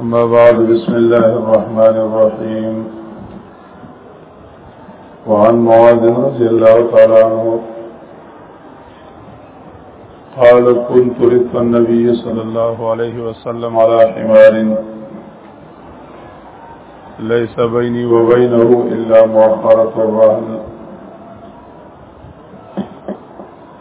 أما بعد بسم الله الرحمن الرحيم وعن معاذ رضي الله تعالى عنه قال كنت رث النبي صلى الله عليه وسلم على حمار ليس بيني وبينه إلا مؤخرة الرهن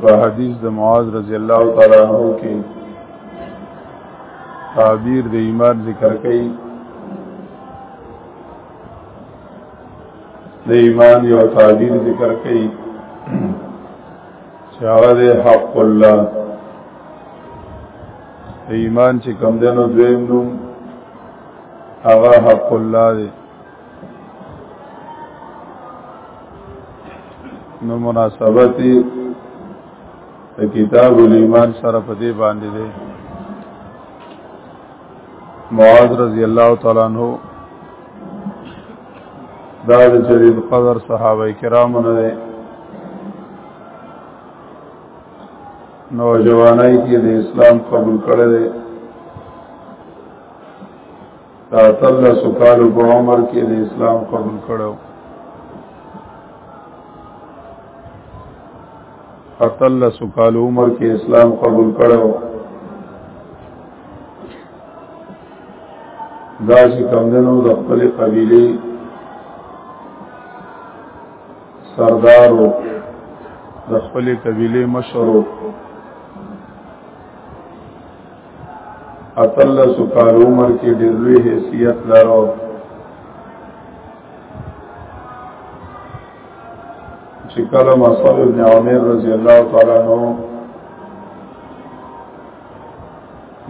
په حدیث د معاذ رضی الله تعالی عنہ کې تعبیر د ایمان ذکر کړي د ایمان یو تعبیر ذکر کړي چې هغه د حق الله د ایمان چې کم دنو دویم نوم هغه حق الله دی نو مناسبت د کتاب الایمان سره په دې باندې دی معاذ رضی الله تعالی عنہ دا د جلیل قدر صحابه کرامو نه دی نوجوانای کې د اسلام قبول کړی دی دا تل سکالو په عمر کې د اسلام قبول کړو اتل سکال عمر کې اسلام قبول کړو دا چې کمدنو د خپل قبيله سردارو د خپل قبيله مشرو اتل سکال عمر کې ډېر لوی حیثیت لرو چې کله مصعب ابن عمر رضی الله تعالی عنہ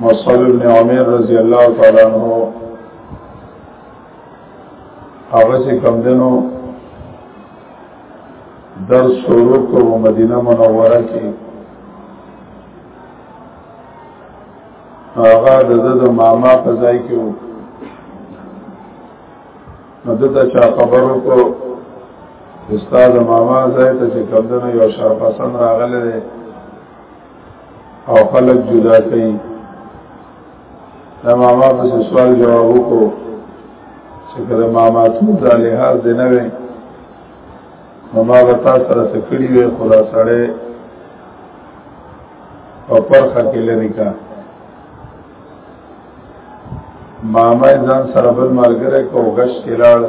مصعب ابن عمر رضی الله تعالی عنہ هغه چې کم دنو درس شروع کو مدینه منوره کې هغه د د ماما په ځای کې وو نو دته چا خبرو کو استاد ماما ځای ته چې کمدنو یو شرپسند راغلی دی او خلک جدا کوي د ماما په سوال جواب وکړو چې کله ماما تو د لحاظ دی نه وي ماما به تاسو سره سکړي وي خدا سره په پرخه کې لري کا ماما ځان سره بل ملګری کو غش کې لاړ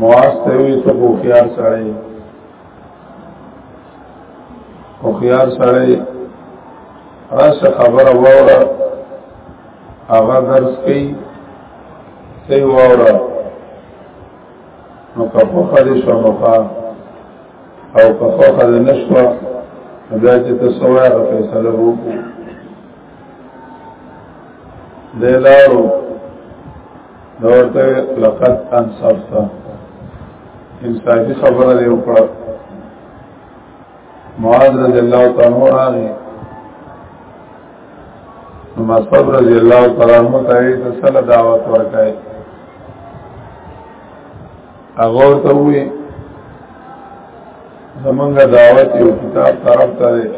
مواسته وي ته خو خيار سره خو خيار سره راشه خبره وره هغه درس کوي ته وره نو کپو خدي شو نو او که خوخه د نشوه بیا چې ته سوای هغه فیصله به وکړو دی لاړو نو ورته لقد انصفته انصافي خبره دی وکړه معاذ رضی الله تعالی عنہ راغی نو مصعب رضی الله تعالی عنہ ته یې څه دعوت ورکړه هغه ورته وی زمونږ دعوت یو کتاب طرف ته دی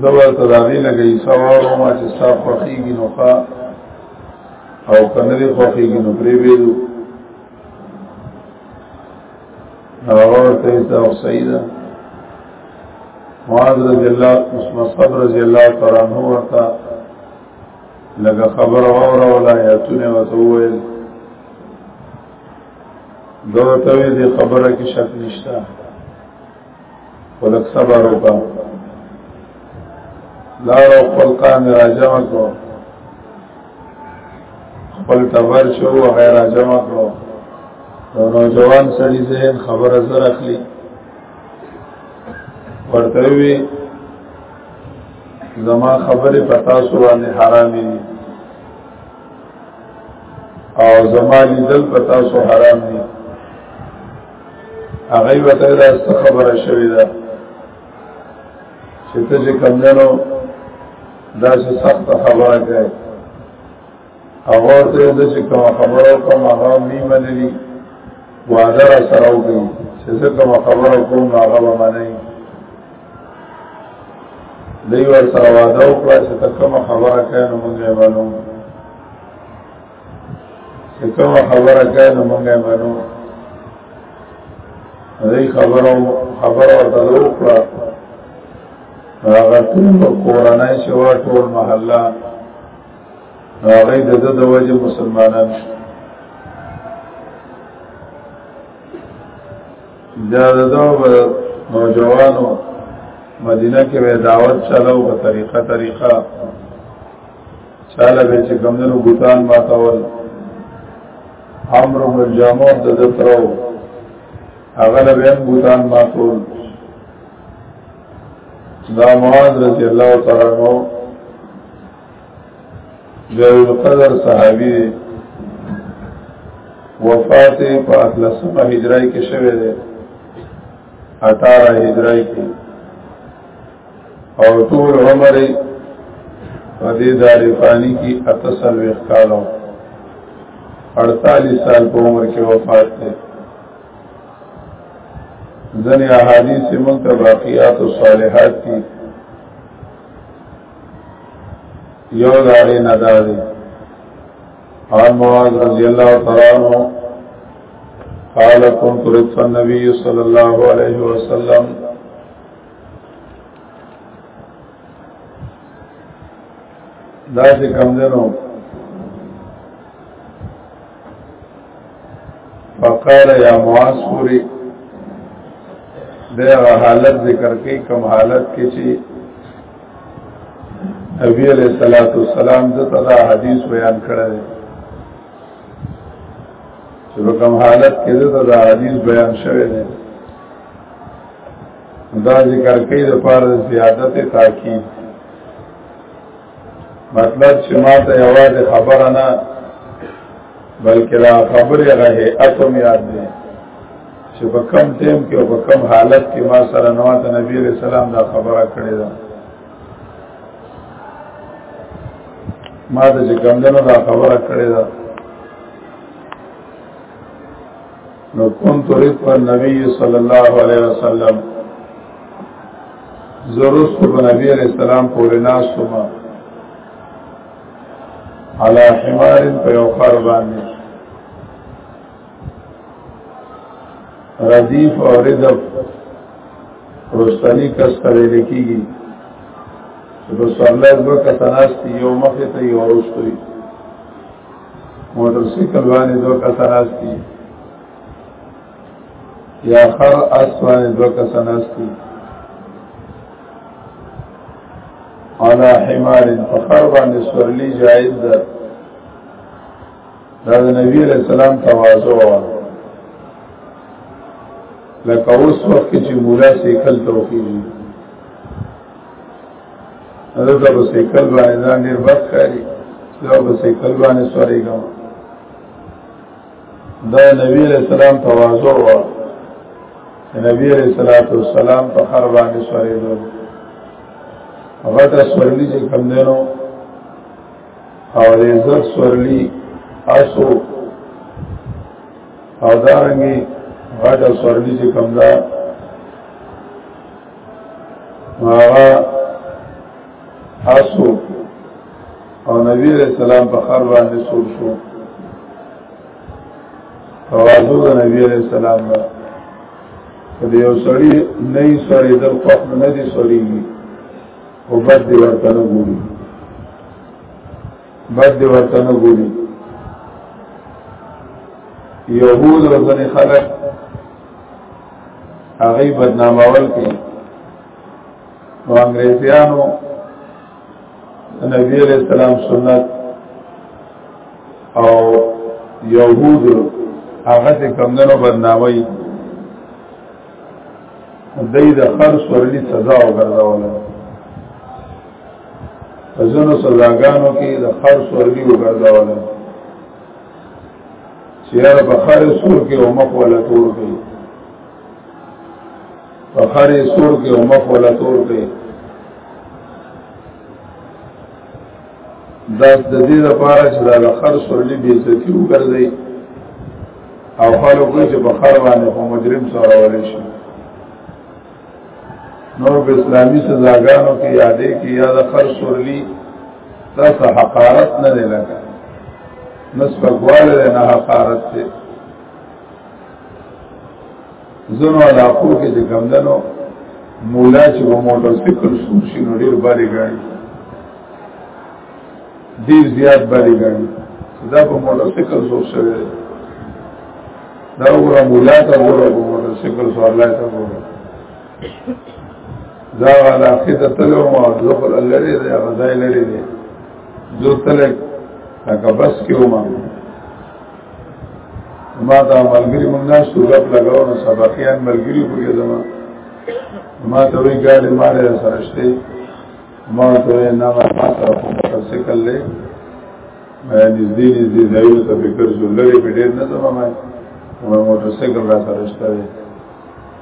زه ورته د هغې نه که حصه واورم چې ستا خوښېږي نو ښه او که نه دې خوښېږي نو پرېبېدو هغه ورته حصه او صحیح ده معاذ رضی الله مصعب رضی الله تعالی عنه ورته لکه خبر اور ولایتونه وتویل دو توی دی خبره کې شک نشتا ولک صبر وکا لا رو خپل قام راجم کو خپل تبر شو و غیر راجم کو نو نوجوان سړي ذهن خبره زر اخلي ورته وی زما خبره پتا سو باندې حرام دي او زما لیدل پتا سو حرام دي هغه وته دا خبره شوې ده چې ته چې کمندنو دا څه سخت خبره کوي او ورته د چې کوم خبره کوم هغه می منلی وعده را سره وکړي چې زه کوم خبره کوم هغه به منی دی ور سره وعده وکړه چې ته کوم خبره کوي نو موږ یې منو چې کوم خبره کوي نو موږ یې منو دی خبره خبره ورته وکړه هغه ټول کورنۍ شو ټول محله هغه د د وجه مسلمانان شو دا د نوجوانو مدینه کې به دعوت چلاو په طریقه طریقه چاله به چې کمندونو ګوتان ماتول امر بن جامور د دترو هغه له به ګوتان ماتول دا معاذ رضی الله تعالی عنہ جلیل القدر صحابی دی وفات په اتلسمه هجری کې شوه دی 18 هجری کې او ټول عمر په دې دار فانی کې اتصل وکالو 48 سال په عمر کې وفات دی ځنې احادیث موږ ته باقیات او صالحات دي یو داغی نداری عن معاذ رضی اللہ تعالیٰ عنہ قال كنت ردف النبي صلى الله عليه وسلم دا چې کم دنو فقال یا معاذ پوری دا حالت ذکر کوي کوم حالت کې چې نبی علیہ الصلوۃ والسلام د تدا حدیث بیان کړی دی چې کوم حالت کې د تدا حدیث بیان شوی دی دا ذکر کوي د پاره زیادت تاکید مطلب چې ما ته یوازې خبره نه بلکې دا خبرې هغه هیئت هم یاد دی چې په کم ټیم کې او په کم حالت کې ما سره نو ته نبی علیہ السلام دا خبره کړې ده ما ته چې کم دنو دا خبره کړې ده نو كنت رفق النبي صلى الله عليه وسلم زرست په نبی علیہ السلام پورې ناستما علا حمار په یو خر باندې ردیف او ردف رستنی کس ته ویل کېږي چې په سوالای دوه کسه ناست یو مخې ته یو وروسته وي موټر سایکل باندې دوه کسان استي یا خر اس باندې دوه کسان استي علا حمار فخر باندې سورلی جائز ده دا د نبی علیہ السلام تواضع و لکه اوس وخت چې مولا سیکل توخیږي هغه په سیکل باندې ځان ډیر بس کاری دا په سیکل باندې سوري کوم دا نبی علیہ السلام تواضع و نبی علیہ الصلوۃ والسلام په هر باندې سوري دو هغه ته سورلی چې کم دینو او دې عزت سورلی اسو او دارنګي غټه سورلی چې کم ده هغه حسو او نبی علیہ السلام په خر باندې سور شو توازو د نبی علیہ السلام نه د یو سړی نه یې سړی د خوښ نه دی سړی او بد دی ورته نه ګوري بد دی ورته نه ګوري یهود او ځنې خلک هغه بدنامه ول کې او انګريزيانو نبی عليه السلام سنت او يهود هغه ته کمندونو بدنامي دای د خر سورلی سزا وګرځول ځنو سزاګانو کې د خر سورلی وګرځول سیار بخار سور کې او مخ ولا تور کې بخار سور کې او مخ ولا تور کې دا د دې لپاره چې دا بخار سورلي به عزتي وګرځي او خلکو چې بخار باندې په مجرم سره ولې شي نور په اسلامي سزاګانو کې یادې کې یا د خر سورلي دا څه حقارت نه دی لګا نسبه غواړل نه حقارت دی زنو علاقو کې چې کمدنو مولا چې په موټر سایکل شو شي نو ډیر باري ګاډي ډیر زیات باري ګاډي دا په موټر سایکل شو شوی دا وګوره مولا ته وګوره په موټر سایکل شو الله ته وګوره دا علاقه ته تلو ما ځخل الله دې دا غزای لري دې زه تلک هغه بس کې ومه ما دا ملګری مونږ نه سورپ لگاو نو سبقيان ملګری کوی زما ما ته وی ګاډي مال سره شته ما ته نه ما تاسو په موټرسایکل لې ما نږدې نږدې ځایو ته فکر زولري په ډېر نه زما ما موټرسایکل را سره شته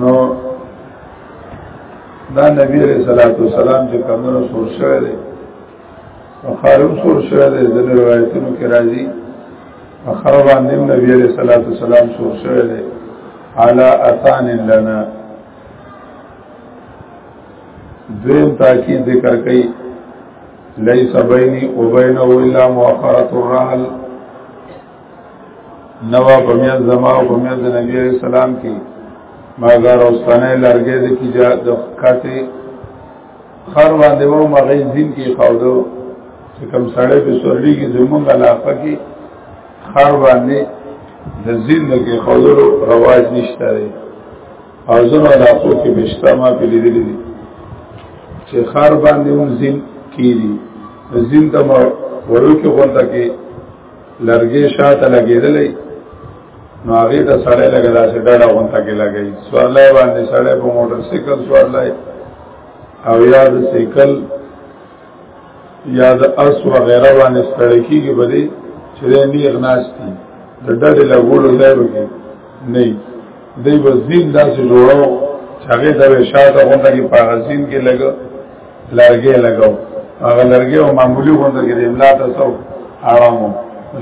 نو دا نبی علیہ الصلوۃ والسلام چې کمنو سور شوی دی بخارم سور شوی دی د روایتونو کې راځي بخار باندې نبی علیہ الصلوۃ والسلام سور شوی دی علی اثان لنا دویم تاکید ذکر کړي لیس بیني و بینه الا مؤخره الرحل نوا په میاز زما او په میاز نبی علیہ السلام کې مازار او ستنه لارګې د کی جا د خاطه خر باندې وو مغې زین کې خاودو چې کم سړې په سورلي کې زمونږ علاقه کې خر باندې د زین کې خاودو رواج نشته دی او زنو علاقو کې بشتا ما په لیدل دي چې خر باندې وو زین کیږي زین ته ورو کې غونډه کې لرګي شاته لګېدلې نو هغه ته سړی لګا داسې ډډه غونته کې لګي سوړلای باندې سړی په موټر سایکل سوړلای او یا د سایکل یا د اس و غیره باندې ستړی کیږي بده چې نه اغناستی د ډډه لګولو ځای وکړي نه دی وزین داسې جوړو چې هغه د شاته غونډه کې پاغزین کې لګ لرګې لګاو هغه لرګې او معمولی غونډه کې د املا تاسو اړمو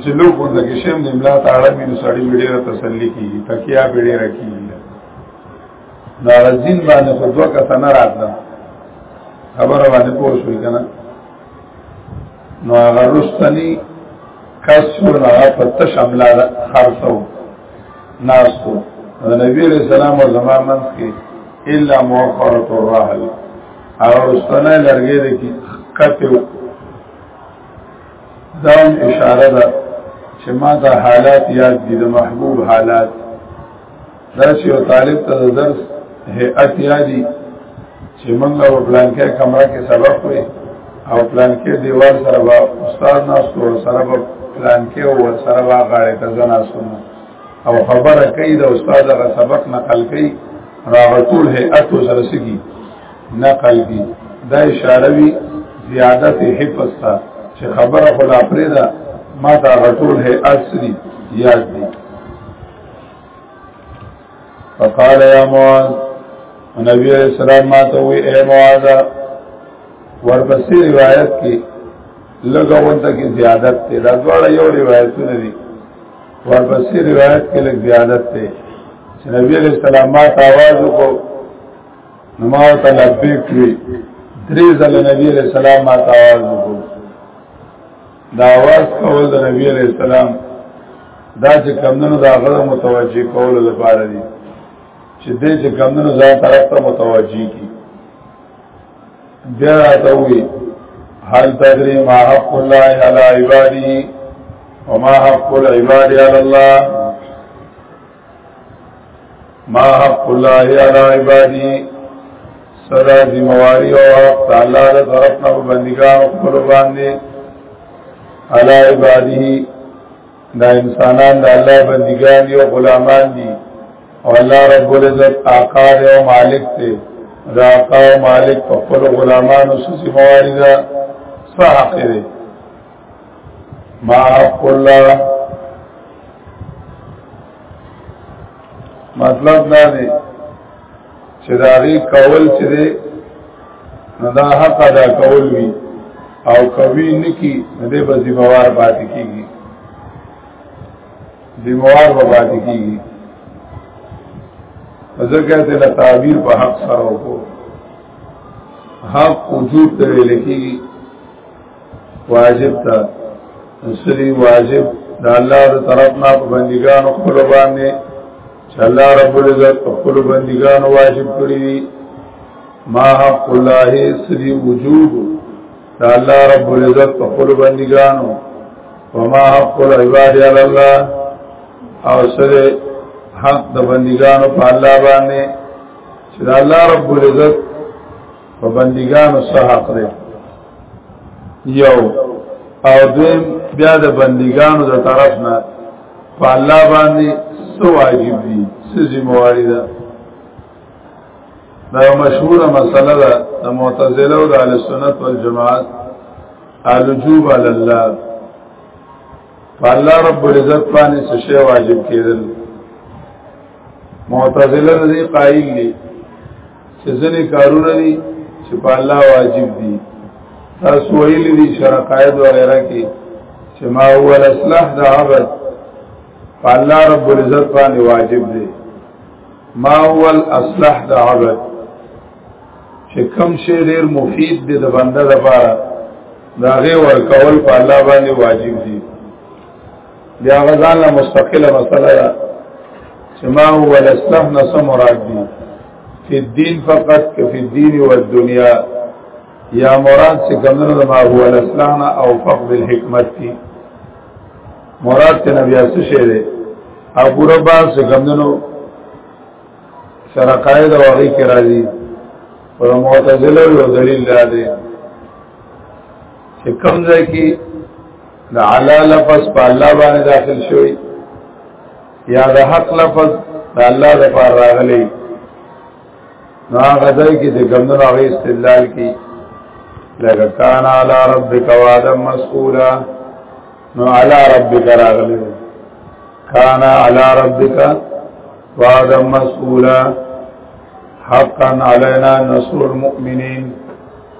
چې لوګ غونډه کې شیم د املا ته اړمې نو سړی ډیره تسلی کیږي تکیا ډیره کیږي نو رزین باندې خو دوه کسانه راتله خبره باندې پوه شوې کنه نو هغه رستنی کس شو نو هغه په تش املا خرڅو ناستو د نبی رسول الله زمانه کې الا مؤخره الرحل او رستنه لرګې د کی کته دا اشاره ده چې ما دا حالات یاد دي د محبوب حالات دا چې یو طالب ته د درس هيئت یادي چې موږ په پلان کې کمره کې سبق وي او پلان کې دیوال سره با استاد ناستو سره با پلان کې او سره با غاړه ته ځناستو او خبره کوي د استاد غ سبق نقل کوي راغه ټول هيئت سره سګي نقل دي دا اشاره وی زیادت حفظ تا چې خبره خدا پرې ده ما دا غټول ہے اصلي یاد دي فقال يا معاذ نبی علیہ السلام ما ته وی اے معاذ ورپسې روایت کې لګاون ته کې زیادت ته دا ډول یو روایتونه دي ورپسې روایت کې لږ زیادت دی چې نبی علیہ السلام ما تاواز کو نو ما ته لبیک وی درې ځل نبی علیہ السلام ما تاواز کو دا आवाज کول د نبی علیہ السلام دا چې کمندونو دا غره متوجي کول لپاره دي چې دې چې کمندونو ځان طرف ته متوجي کی بیا راته وی هل تدري ما حق الله على عباده وما حق العباد على الله ما حق الله على عباده صدا زمواری او حق تعالی دا طرفنا ببندگان اقبل باندے على عباده دا انسانان د الله بندگان دي او غلامان دي او الله رب العزت آقا دی او مالک دی دا آقا او مالک په خپل غلامانو سره ذمہواری ده څه حق دی ما حق الله مطلب دا دی چې دا غي کول چې دی نو دا حق ادا کول وی او کوي نکی نه دی به ذمہوار پاتې کیږي ذمہوار به پاتې کیږي ځکه ته لا تعبیر په حق سره وکړو حق وجود ته لیکيږي واجب تا سری واجب د الله د طرف نه په بندګانو خپل باندې چې الله رب العزت په خپل بندګانو واجب کړی دي ما حق الله سری وجوب د الله رب العزت په خپل بندګانو وما حق العباد علی الله او سره حق د بندګانو په الله باندې چې الله رب العزت په بندګانو سره حق لري یو او دویم بیا د بندګانو د طرف نه په الله باندې سو واجب دي سو ذمہواری ده دا مشهوره مسله ده د معتزله او د اهل سنت والجماعت الوجوب علی الله فالله رب العزت باندې څه شی واجب کېدل معتزله دې قائل دي چې ځنې کارونه دي چې په الله واجب دي تاسو ویل دي شرقایت وغیرہ کې چې ما هو الاصلاح د عبد په الله رب العزت باندې واجب دي ما هو الاصلاح د عبد چې کم شی ډیر مفید دی د بنده لپاره دا غي ورکول په الله باندې واجب دي بیا غزان له مستقله مسله ده چې ما هو الاصلاح نه سم مراد دي فی الدین فقط که فی الدین و الدنیا یا مراد چې کمنو ده ما هو الاصلاح نه او فقد الحکمت دي مراد ته نبی اسه شه ده او پورا با چې کمنو سره قاعده وغی کې راځي پر معتزله یو دلیل ده چې کوم ځای کې د علا لفظ په الله باندې داخل شوی یا د حق لفظ د الله د پاره راغلی نو هغه ځای کې چې ګمنو هغه استدلال کی لکه کان علی ربک وعدا مسئولا نو علی ربک راغلی کان علی ربک وعدا مسئولا حقا علينا نصر المؤمنين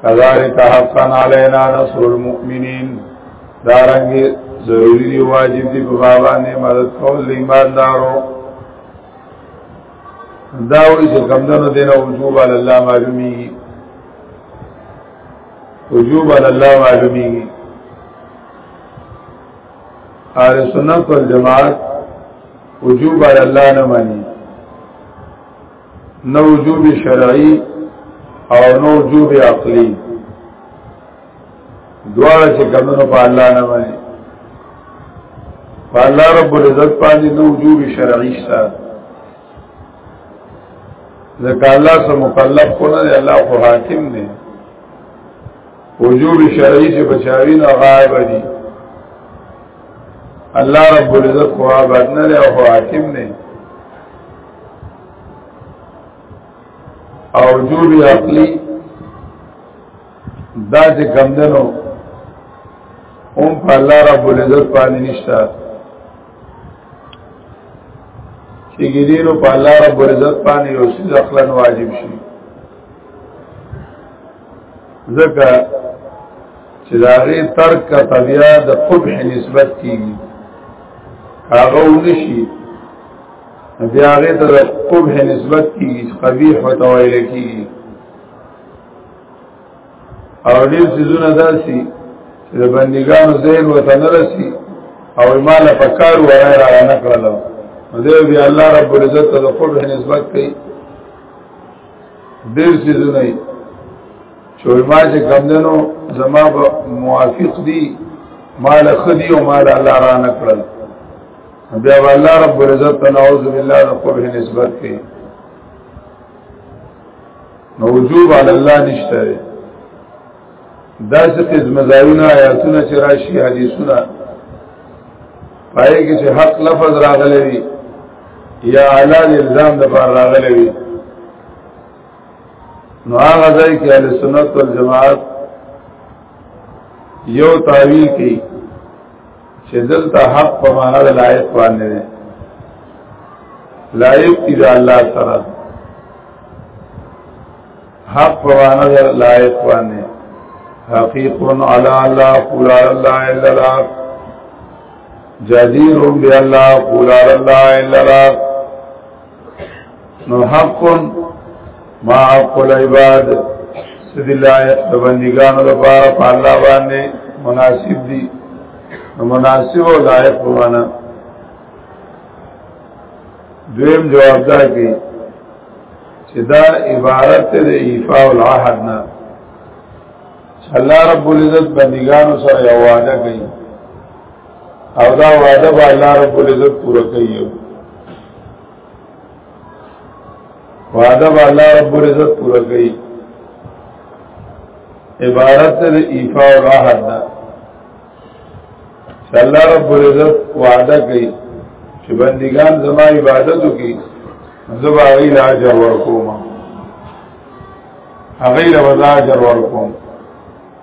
کذالک حقا علینا نصر المؤمنین دارنګ ضروری دی واجب دی په بابا نه مدد کول د ایماندارو دا وی چې کمندونو دینه وجوب علی الله معلومی وجوب علی الله معلومی اهل سنت والجماعت وجوب علی الله نه مانی نو وجوب شرعي او نو وجوب عقلي دواړه چې کمنو په الله نه باندې په الله رب العزت باندې نو وجوب شرعي شته ځکه الله سره مکلف کو نه الله خو حاکم دی وجوب شرعي چې بچاوي نه غایب دي الله رب العزت خو آباد نه او حاکم نه او جوړي عقلي دا چې کم دنو هم په الله رب العزت باندې نشته چې ګیرینو په الله رب العزت باندې یو څه ځخلن واجب شي ځکه چې دا غي ترک کا طبيعه د قبح نسبت کیږي هغه ونشي بیا هغه ته قبح نسبت کی قبیح وتویل کی او دې سيزونه داسي چې د بندګانو ذهن وته نه رسی او ایمان په کار وای را نه کړل دې بیا الله رب العزت ته قبح نسبت کوي دې سيزونه چې ما چې کمندنو زما موافق دي مال خدي او مال الله را نه کړل بیا الله رب العزت نعوذ بالله د قبح نسبت کوي نو وجوب علی الله نشته دا چې قسم زایونه آیاتونه چې راشي حدیثونه پای کې چې حق لفظ راغلی وي یا اعلی الزام د پر راغلی وي نو هغه ځای کې اهل سنت والجماعت یو تعویل کوي چې دلته حق په معنا د لایق باندې دی لایق دی د الله سره حق په معنا د لایق باندې حقیق علی الله قول الله الا الله جدیر بی الله قول الله الا الله نو حق ما حق العباد سد لایق د بندګانو لپاره په الله باندې مناسب دي نو مناسب او لایق وانه دویم جواب دا کې چې دا عبارت د ایفاء العهد نه الله رب العزت بندگانو سره یو وعده کوي او دا وعده به الله رب العزت پوره کوي وعده به الله رب العزت پوره کوي عبارت د ایفاء العهد ده چې الله رب العزت وعده کوي چې بندگان زما عبادت وکړي زبا غیر اجر ورکوم هغه له اجر ورکوم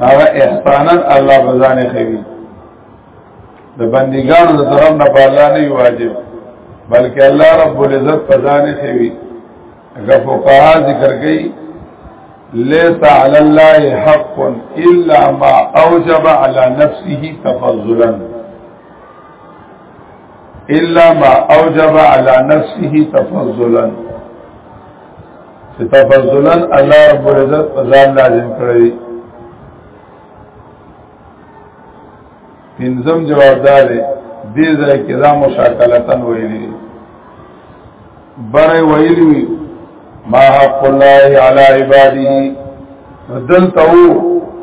هغه احسانا الله بزانه کوي د بندګانو د طرف نه په الله نه واجب بلکې الله رب العزت بزانه کوي هغه فقها ذکر کوي ليس على الله حق الا ما اوجب على نفسه تفضلا الا ما اوجب على نفسه تفضلا چې تفضلا الله رب العزت ځان لازم کړی پنځم جوابدار دی دې ځای کې دا مشاکلتن ویلي بره ویلي ما حق الله علی عباده دلته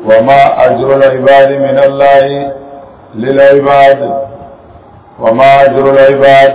وما اجر العباد من الله للعباد وما اجر العباد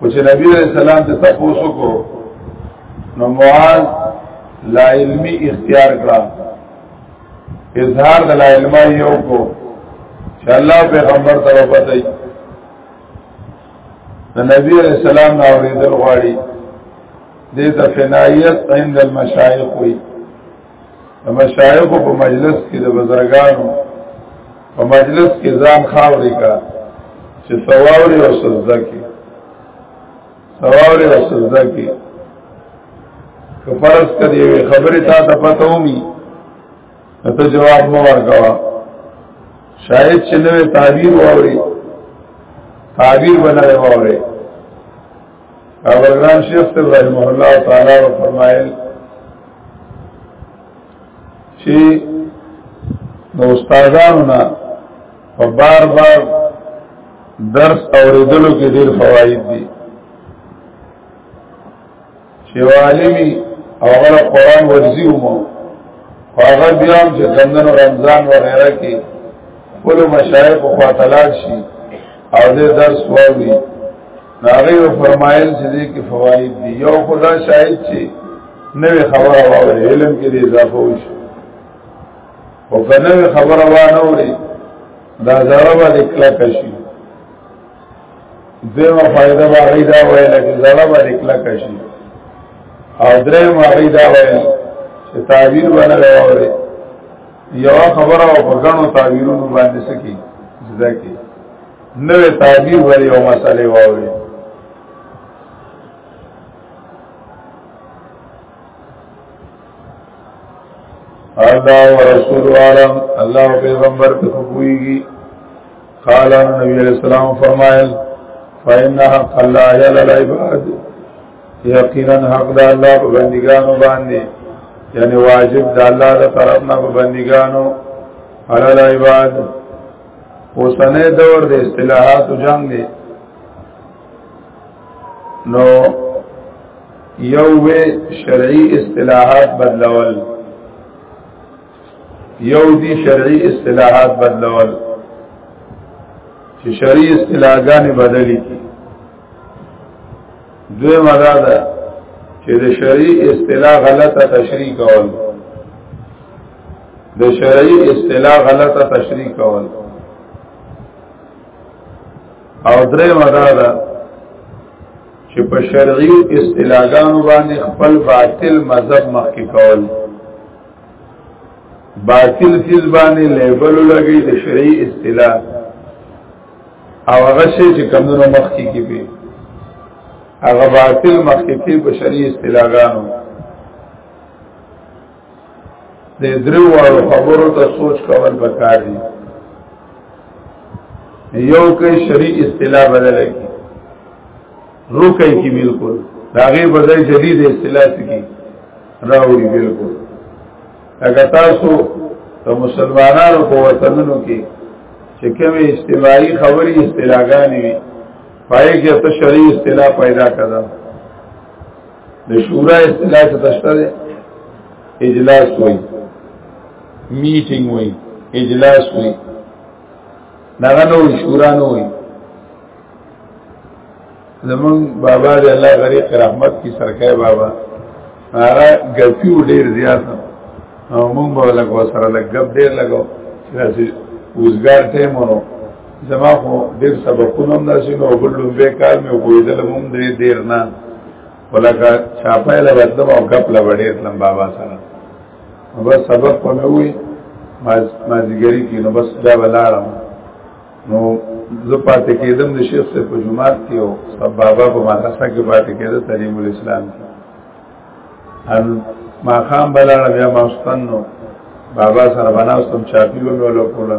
او چې نبی علیہ السلام ته تاسو کو نو معاذ لا علمی اختیار کړه اظهار د لا علم یو کو چې الله پیغمبر ته وپتای د نبی علیہ السلام نو اوریدل غواړي دې ته فنایت عند المشایخ وی د مشایخو په مجلس کې د بزرګانو په مجلس کې ځان خاورې کا چې سواوري او سجده کې سواوري او سجده کې که فرض کړي وي خبره تا ته پته ومي ته جواب مو ورکوا شاید چې نوې تعبیر ووري تعبیر بنره ووري ابرگران شیخ صلی رحمه الله تعالی و فرمایل چې د استادانو نه په بار بار درس اوریدلو کې ډیر فواید دي چې عالمي او غره قران ورزي ومو هغه بیا هم چې دندن رمضان وغیرہ کې ټول مشایخ خو تعالی شي او دې درس وایي هغه یو فرمایل چې دې کې فواید دي یو خدا شاهد چې نوې خبره واوري علم کې دې اضافه وشي او کنه خبره وانه اوري دا زړه باندې کلا کشي دیمه فائدہ به غي دا ویل چې زړه باندې کلا کشي او درې ما غي دا ویل چې تعبیر باندې راوړي یو خبره او په غنو تعبیرونو باندې سکی زده کی نوې تعبیر ور یو مسئله واوري الله ورسول عالم الله پیغمبر په کویږي قال النبي عليه السلام فرمایل فإن حق الله يل العباد یقینا حق د الله په بندګانو باندې یعنی واجب د الله د طرف نه په بندګانو علی العباد اوسنې دور د اصطلاحات جنگ دی نو یو وی شرعي اصطلاحات بدلول یو دی شرعي اصطلاحات بدلول چې شرعي اصطلاحګانې بدلې کی دوی مدا ده چې د شرعي اصطلاح غلطه تشریح کول د شرعي اصطلاح غلطه تشریح کول او درې مدار چې په شرعي اصطلاحګانو باندې خپل باطل مذهب مخکې کول باطل چیز باندې لیبل لګي د شرعي اصطلاح او هغه شی چې کمونو مخکې کې به هغه باطل مخکې کې په شرعي اصطلاحګانو د درو وړو خبرو ته سوچ کول پکار دي یو کې شری اصطلاح بدل کی روکې کی بالکل داغه بدل جدید اصطلاح کی راوړي بالکل اګه تاسو د مسلمانانو په وطنونو کې چې کومې اجتماعي خبري اصطلاحګانې وي پای کې ته شری اصطلاح پیدا کړه د شورا اصطلاح ته تشته ده اجلاس وای میټینګ وای اجلاس وای دا نو شورا نه وای زمون بابا دې الله غریق رحمت کی سرکای بابا هغه ګپیو ډیر زیات او مونږ به لګو سره لګب ډیر لګو چې اوسګار ټیم ورو زما خو ډیر سبقونه هم داسې نو بل لومبه کال مې وګویدل هم درې ډیر نه ولکه چاپای له بدلم او غپ له وړې تلم بابا سره بس سبق په مې وی ما زیګری کې نو بس دا ولاړم نو زه پاتې کېدم د شیخ صاحب په جمعات کې او سب بابا په مدرسه کې پاتې کېده تعلیم الاسلام کې ان ما خام بلاړم یا ما واستنو بابا سره بناستم چاپی و مې ولو کوله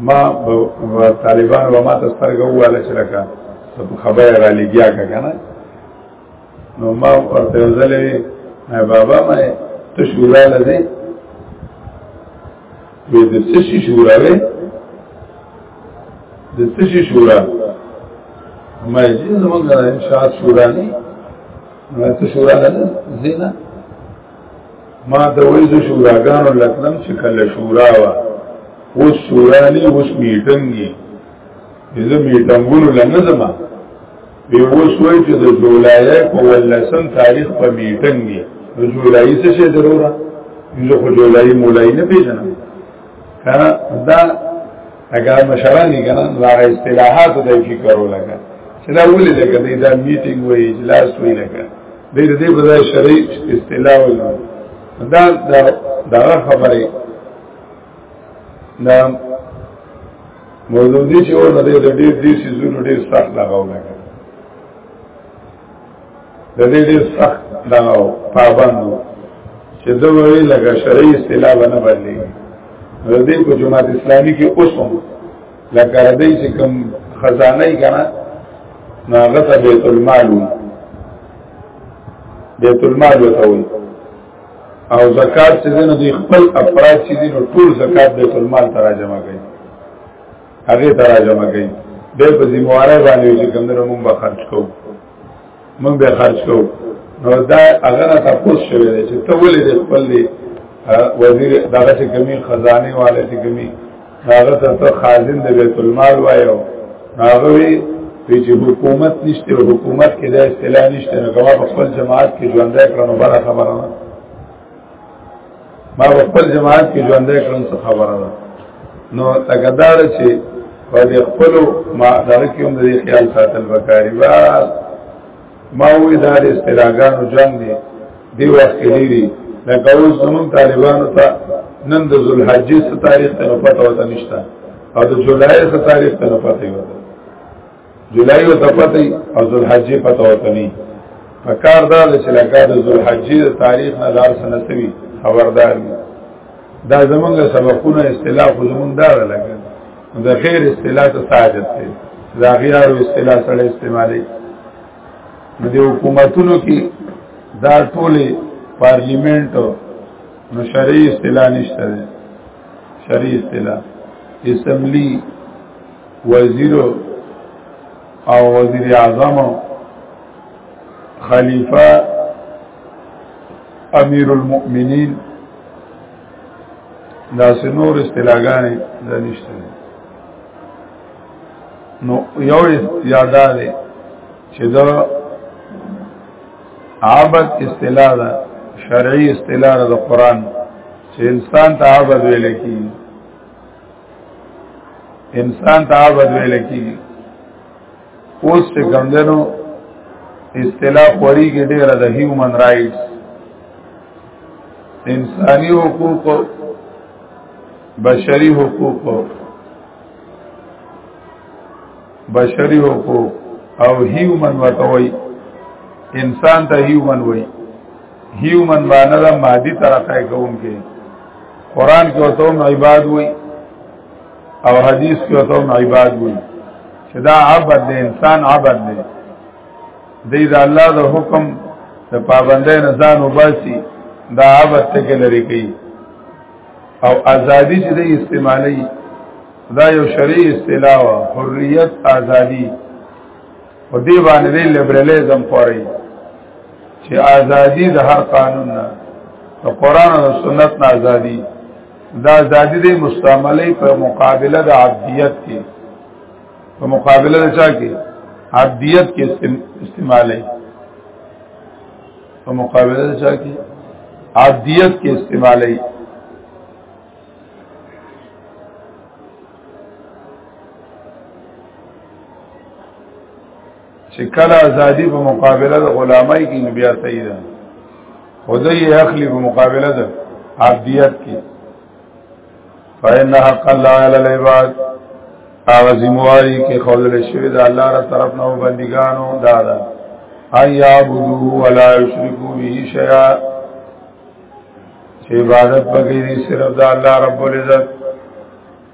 ما طالبان و ما تسترګو والا چې لکه خبره را لګیا کنه نو ما ورته ځلې بابا ما ته شورا لدی وې د څه شي شورا وې د څه شي شورا ما چې زمونږه شاد شورا نه ما ته شورا لدی زینا ما ته وایي زه شوراګانو لتلم چې کله شورا وه اوس شورا نه اوس میټنګ یې زه میټنګونو له نه ځم بیا اوس وایي چې د جولای په ولسم تاریخ په میټنګ یې د جولای څه شی ضروره زه خو جولای مولای نه پیژنم کنه دا اگر مشران یې کنه دا اصطلاحات د فکر ولګا چې دا ولې لګا دا میټنګ وایي اجلاس وایي لګا د دې په ځای شرعي اصطلاح ولا دا دا دا خبره دا موجودي چې ورته د دې دې سيزونو ډېر سخت لګاو نه د دې ډېر سخت لګاو پابند چې دا وی لګا شرعي اصطلاح باندې باندې د دې په جماعت اسلامي کې اوس هم لکه ردی چې کوم خزانه یې کنه نو هغه ته بیت المال بیت المال وته وي او زکات چې دنه دوی خپل افراد چې دي نو ټول زکات بیت المال ته راجمع کوي هغه ته راجمع کوي به په ذمہواره باندې چې کوم نه مونږ به خرج کوو موږ به خرج کوو نو دا هغه نه تاسو شوی دی چې ته ولې د خپل دی وزیر دغه چې کمی خزانه والے چې کمی هغه ته ته خازن د بیت المال وایو هغه وی چې حکومت نشته او حکومت کې د اصطلاح نشته نو کومه خپل جماعت کې ژوندای کړنو بره خبره نه ما خپل جماعت کې ژوندې کړم څه خبره ده نو تګدار چې په دې خپل ما دغه کې هم دې خیال ساتل وکاري بس ما وې دا د استراګانو جنگ دی دی وخت کې دی دا کوم زمون طالبانو ته نن د ذوالحجې ست تاریخ ته پته وته نشته او د جولای ست تاریخ ته پته وته جولای او تپتی او ذوالحج پته وتنی فکر دا چې لکه د ذوالحج تاریخ نه لار سنتوي خبردار دي دا زمونږ سبقونه اصطلاح زمونږ دا لګي د خیر اصطلاح ته ساجت دی دا غیر اصطلاح سره استعمالي نو د حکومتونو کې دا ټولې پارلیمنت نو شرعي اصطلاح نشته شرعي اصطلاح اسمبلی وزیر او وزیر اعظم خلیفہ امیر المؤمنین دا سنور استلاغانی دا نشته نو یو یادا دی چې دا عبد اصطلاح ده شرعي اصطلاح ده قرآن چې انسان ته عبد ویل کیږي انسان ته عبد ویل کی اوس چې ګمدنو اصطلاح خوري کې ډېر د هیومن رائټس انساني حقوق بشري حقوق بشري حقوق او هیومن وتوي انسان ته هیومن وای هیومن باندې مادي طرفه کوم کې قران کې ورته هم عباد وي او حدیث کې ورته هم عباد وي چې دا عبد دی انسان عبد دی دی دا الله د حکم د پابندۍ نه ځان وباسي دا عبد ته کې لري کوي او ازادي چې دی استعمالي دا یو شرعي اصطلاح او حریت ازادي او دی باندې لیبرالیزم خوري چې ازادي د هر قانون نه د قران او سنت نه ازادي دا ازادي د مستعمله په مقابله د عبدیت کې په مقابله د چا کې عبدیت کې استعماله په مقابله د چا کې عبدیت کې استعماله چې کله ازادي په مقابله د غلامۍ کې نو بیا صحیح ده خدای یې اخلي په مقابله ده عبدیت کې فإن حق الله على العباد هغه ذمہواری کې خولل شوی د الله تر طرف نه بندګانو دا ده ایا عبدو ولا یشرکو به شیئا چې عبادت پکې صرف د الله رب العزت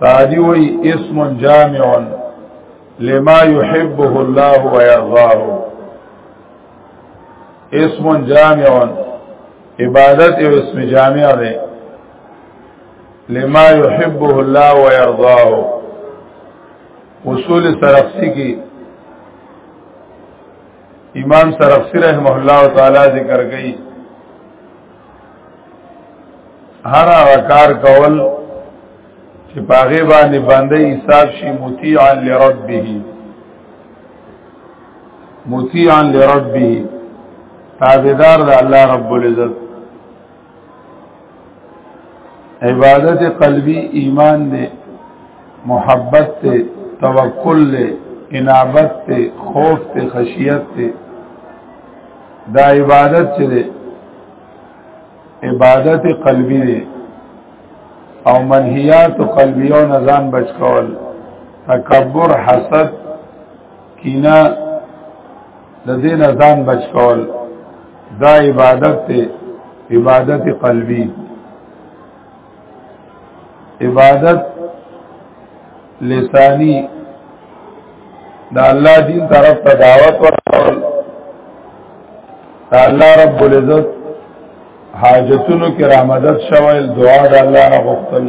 سعدی وی اسم جامع لما يحبه الله ويرضاه اسم جامع عبادت او اسم جامع ده لما يحبه الله ويرضاه اصول سرخسی کی امام سرخسی رحمه الله تعالی ذکر گئی هر هغه کار کول چې پاغه باندې باندې حساب شي مطیعا لربه مطیعا لربه تابعدار د الله رب العزت عبادت قلبی ایمان دے محبت تے توکل دے انابت تے خوف تے خشیت تے دا عبادت چلے عبادت قلبی دی او منهیات قلبی او نزان بچ کول تکبر حسد کینا د دې نزان بچ کول دا عبادت ته عبادت قلبی عبادت لسانی دا الله دین طرف ته دعوت ورکول دا الله رب العزت حاجتونو کې را مدد شویل دعا د الله نه غوښتل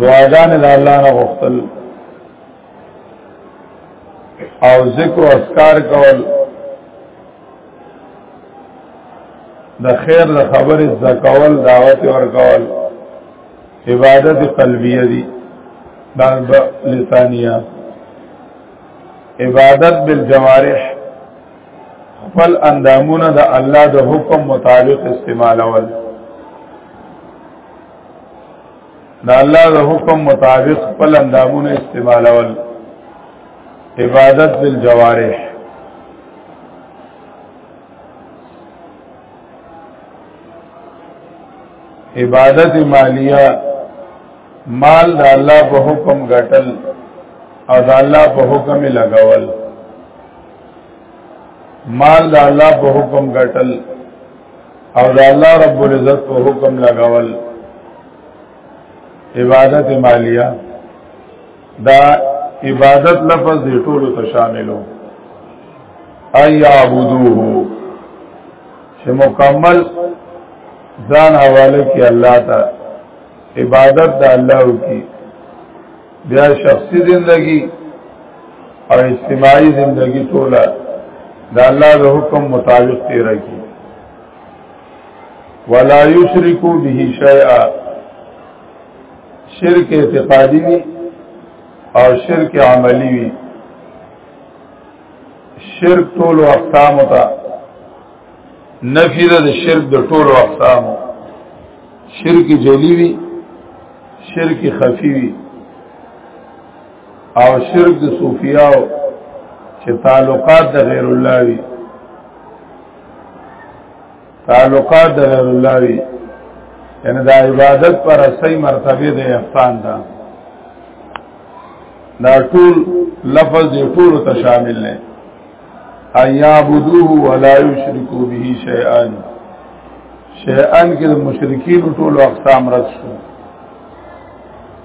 دعاګانې د الله نه غوښتل او ذکر او اذکار کول د خیر د خبرې زکول دعوت ورکول عبادت قلبیه دي دا لسانیه عبادت بالجوارح خپل اندامونه د الله د حکم مطابق استعمالول د الله د حکم مطابق خپل اندامونه استعمالول عبادت بالجوارح عبادت مالیه مال د الله په حکم غټل او د الله په حکم لګول مال د الله په حکم غټل او د الله رب العزت په حکم لګول عبادت مالیه دا عبادت لفظ دی ټولو ته شاملو ای عبدوه چې مکمل ځان حواله کی الله ته عبادت د الله وکي بیا شخصي زندگی او اجتماعي زندگی ټوله د الله د حکم مطابق تیر کی ولا یشرکو به شیئا شرک اعتقادی وی او شرک عملی وی شرک ټول اقسام ته نفی د شرک د ټول اقسام شرک جلی وی شرک خفی وی او شرک د صوفیاو چې تعلقات د غیر الله وی تعلقات د غیر الله وی یعنی دا عبادت پر صحیح مرتبه د احسان ده دا ټول لفظ دی ټول ته شامل نه ایعبدوه ولا یشرکو به شیئا شیئا کې د مشرکین ټول اقسام رد شو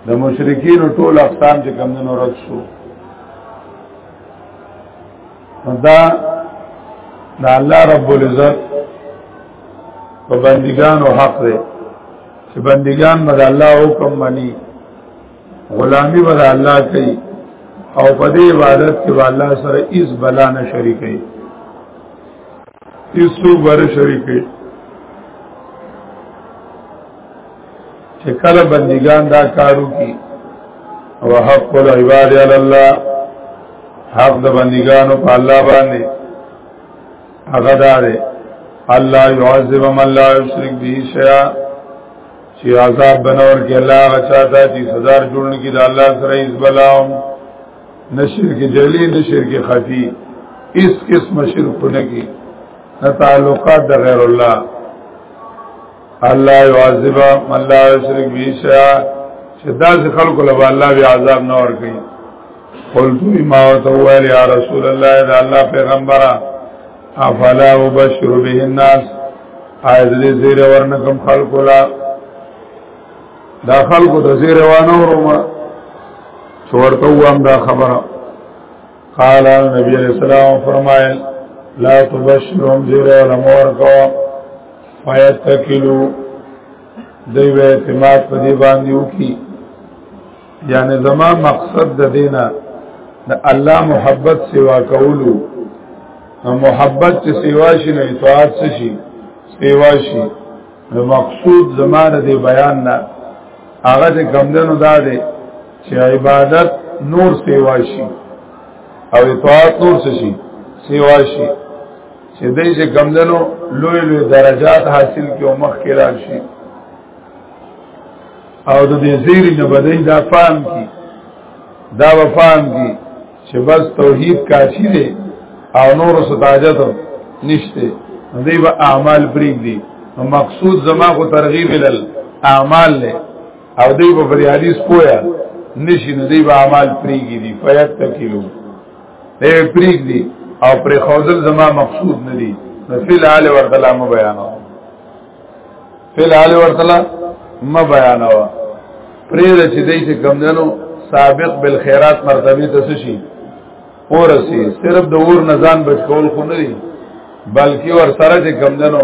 د مشرکین ټول اقسام چې کم نه رد شو دا د الله رب العزت په بندګانو حق دی چې بندګان به د الله حکم مني غلامی به د الله کوي او په دې عبادت کې به الله سره هیڅ بلا نه شریکي هیڅ څوک به شریکي چې کله بندگان دا کارو کی او حق العباد علی الله حق د بندگانو په الله باندې هغه دار الله يعذب من لا يشرك به شيئا چې عذاب بنور کې الله غچا ته چې سزا جوړن کې د الله سره ایز بلاو نشر کې جلی نشر کې خفي اس قسم شرک نه کې تعلقات د غیر الله الله يعذب من لا يشرك به شيئا چې دا خلق له الله بي عذاب نه ور کوي قلت ما وتوال يا رسول الله اذا الله پیغمبره افلا وبشر به الناس آیت دې زیر ورنکم خلق لا دا خلق د زیر وانه ورما څورته وام دا خبره قال نبی علیہ السلام فرمائل لا تبشرهم زیر علمور کو فیتکلو دیو اعتماد پا دی باندیو کی یعنی زما مقصد د دینا د الله محبت سوا کولو محبت چې سوا شي نه اطاعت شي سوا شي نو مقصود زمانه دی بیان نه هغه چې کمندونو دا دی چې عبادت نور سیوا شي او اطاعت نور شي سیوا شي چې دې چې کمندنو لوی لوی درجات حاصل کې او مخ کې راشي او د دې زیری نه بدای دا فهم کی دا وفهم کی چې بس توحید کاشی دی او نور ستاجت نشته دوی به اعمال پریږدي مقصود زما خو ترغیب ال اعمال له او دی په بری حدیث پویا نشي نو دی به اعمال پریږي دي فیت تکلو دی پریږ دي او پر خوذل زما مقصود نه دي نو فی الحال ورته لا مو بیانو فی الحال ورته لا مو بیانو پرې د چې دی چې کم دنو سابق بالخيرات مرتبه ته شي اورسي صرف د اور نزان بچول خو نه دي بلکې ور سره چې کم دنو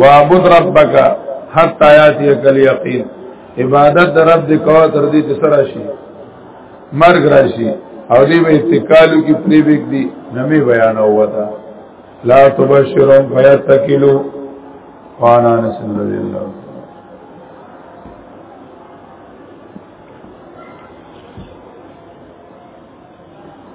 وعبد ربک حتا یاتی کل یقین عبادت در رب دی کوا تر دې چې سره شي مرګ راشي او دې به اتکالو کې پری بیگ دی نمی بیان هوا تا لا تبشرون فیتکلو وانا نسل رضی اللہ